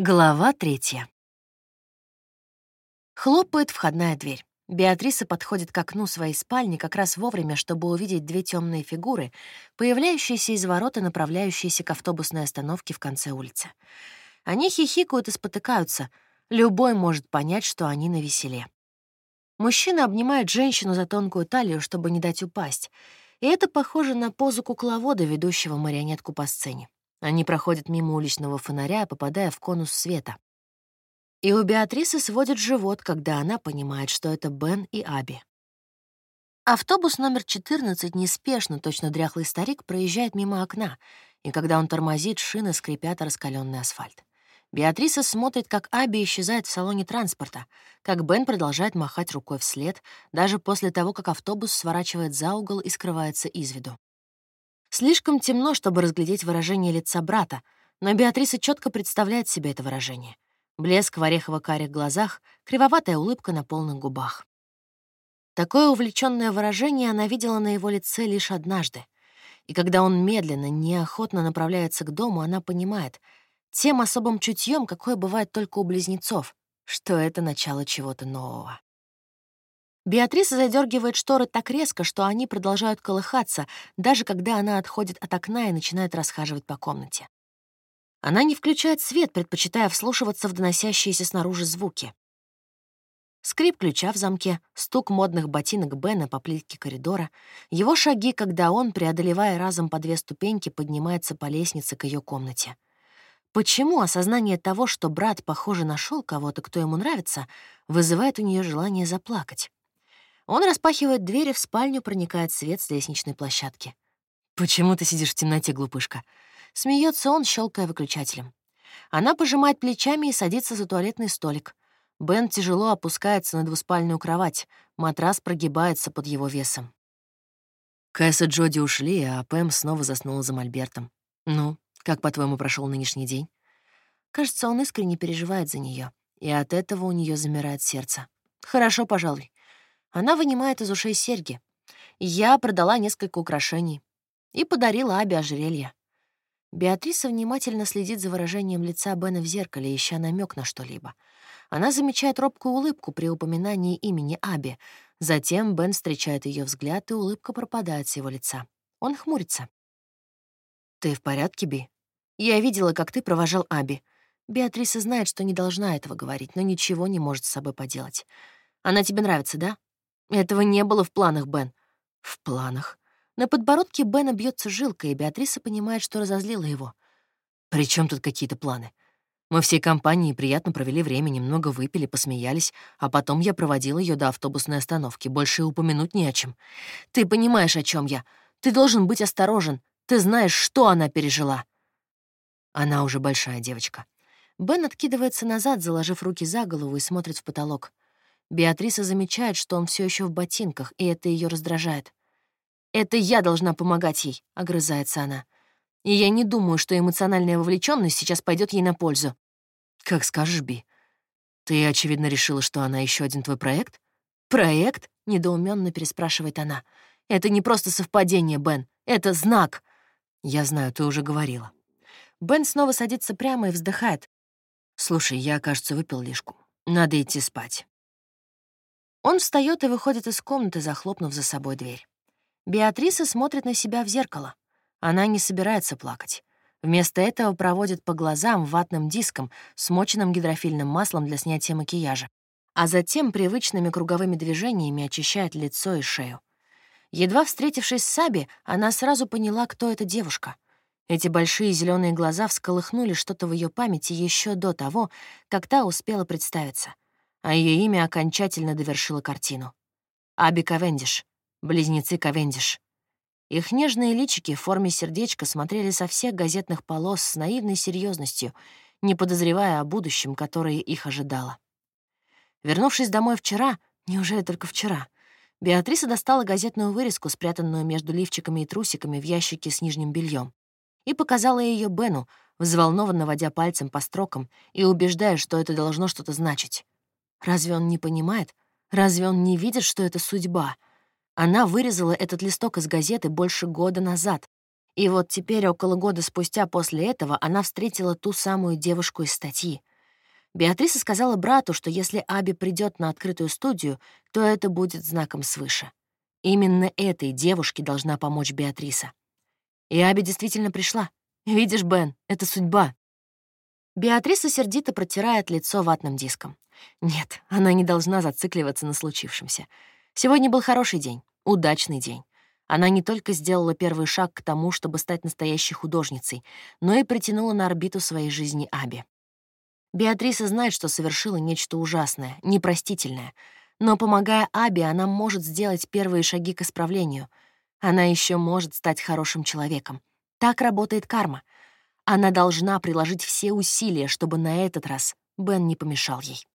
Глава третья. Хлопает входная дверь. Беатриса подходит к окну своей спальни как раз вовремя, чтобы увидеть две темные фигуры, появляющиеся из ворот и направляющиеся к автобусной остановке в конце улицы. Они хихикают и спотыкаются. Любой может понять, что они на веселе. Мужчина обнимает женщину за тонкую талию, чтобы не дать упасть. И это похоже на позу кукловода, ведущего марионетку по сцене. Они проходят мимо уличного фонаря, попадая в конус света. И у Беатрисы сводит живот, когда она понимает, что это Бен и Аби. Автобус номер 14 неспешно, точно дряхлый старик, проезжает мимо окна, и когда он тормозит, шины скрипят раскаленный асфальт. Беатриса смотрит, как Аби исчезает в салоне транспорта, как Бен продолжает махать рукой вслед, даже после того, как автобус сворачивает за угол и скрывается из виду. Слишком темно, чтобы разглядеть выражение лица брата, но Беатриса четко представляет себе это выражение. Блеск в орехово-карих глазах, кривоватая улыбка на полных губах. Такое увлеченное выражение она видела на его лице лишь однажды. И когда он медленно, неохотно направляется к дому, она понимает, тем особым чутьем, какое бывает только у близнецов, что это начало чего-то нового. Беатриса задергивает шторы так резко, что они продолжают колыхаться, даже когда она отходит от окна и начинает расхаживать по комнате. Она не включает свет, предпочитая вслушиваться в доносящиеся снаружи звуки. Скрип ключа в замке, стук модных ботинок Бена по плитке коридора, его шаги, когда он, преодолевая разом по две ступеньки, поднимается по лестнице к ее комнате. Почему осознание того, что брат, похоже, нашел кого-то, кто ему нравится, вызывает у нее желание заплакать? Он распахивает дверь, и в спальню проникает свет с лестничной площадки. «Почему ты сидишь в темноте, глупышка?» Смеется он, щелкая выключателем. Она пожимает плечами и садится за туалетный столик. Бен тяжело опускается на двуспальную кровать. Матрас прогибается под его весом. Кэс и Джоди ушли, а Пэм снова заснула за мольбертом. «Ну, как, по-твоему, прошел нынешний день?» Кажется, он искренне переживает за нее, и от этого у нее замирает сердце. «Хорошо, пожалуй. Она вынимает из ушей серьги. Я продала несколько украшений и подарила Абе ожерелье. Беатриса внимательно следит за выражением лица Бена в зеркале, ища намек на что-либо. Она замечает робкую улыбку при упоминании имени Аби. Затем Бен встречает ее взгляд, и улыбка пропадает с его лица. Он хмурится. «Ты в порядке, Би? Я видела, как ты провожал Аби. Беатриса знает, что не должна этого говорить, но ничего не может с собой поделать. Она тебе нравится, да?» Этого не было в планах, Бен. В планах. На подбородке Бена бьется жилка, и Беатриса понимает, что разозлила его. При чем тут какие-то планы? Мы всей компанией приятно провели время, немного выпили, посмеялись, а потом я проводил ее до автобусной остановки. Больше упомянуть не о чем. Ты понимаешь, о чем я. Ты должен быть осторожен. Ты знаешь, что она пережила. Она уже большая девочка. Бен откидывается назад, заложив руки за голову и смотрит в потолок. Беатриса замечает, что он все еще в ботинках, и это ее раздражает. «Это я должна помогать ей», — огрызается она. «И я не думаю, что эмоциональная вовлеченность сейчас пойдет ей на пользу». «Как скажешь, Би. Ты, очевидно, решила, что она еще один твой проект?» «Проект?» — недоуменно переспрашивает она. «Это не просто совпадение, Бен. Это знак». «Я знаю, ты уже говорила». Бен снова садится прямо и вздыхает. «Слушай, я, кажется, выпил лишку. Надо идти спать». Он встает и выходит из комнаты, захлопнув за собой дверь. Беатриса смотрит на себя в зеркало. Она не собирается плакать. Вместо этого проводит по глазам ватным диском, смоченным гидрофильным маслом для снятия макияжа, а затем привычными круговыми движениями очищает лицо и шею. Едва встретившись с Саби, она сразу поняла, кто эта девушка. Эти большие зеленые глаза всколыхнули что-то в ее памяти еще до того, как та успела представиться — а ее имя окончательно довершило картину. Аби Кавендиш, близнецы Кавендиш. Их нежные личики в форме сердечка смотрели со всех газетных полос с наивной серьезностью, не подозревая о будущем, которое их ожидало. Вернувшись домой вчера, неужели только вчера, Беатриса достала газетную вырезку, спрятанную между лифчиками и трусиками в ящике с нижним бельем, и показала ее Бену, взволнованно водя пальцем по строкам и убеждая, что это должно что-то значить. Разве он не понимает? Разве он не видит, что это судьба? Она вырезала этот листок из газеты больше года назад. И вот теперь, около года спустя после этого, она встретила ту самую девушку из статьи. Беатриса сказала брату, что если Аби придет на открытую студию, то это будет знаком свыше. Именно этой девушке должна помочь Беатриса. И Аби действительно пришла. Видишь, Бен, это судьба. Беатриса сердито протирает лицо ватным диском. Нет, она не должна зацикливаться на случившемся. Сегодня был хороший день, удачный день. Она не только сделала первый шаг к тому, чтобы стать настоящей художницей, но и притянула на орбиту своей жизни Аби. Беатриса знает, что совершила нечто ужасное, непростительное, но, помогая Аби, она может сделать первые шаги к исправлению. Она еще может стать хорошим человеком. Так работает карма. Она должна приложить все усилия, чтобы на этот раз Бен не помешал ей.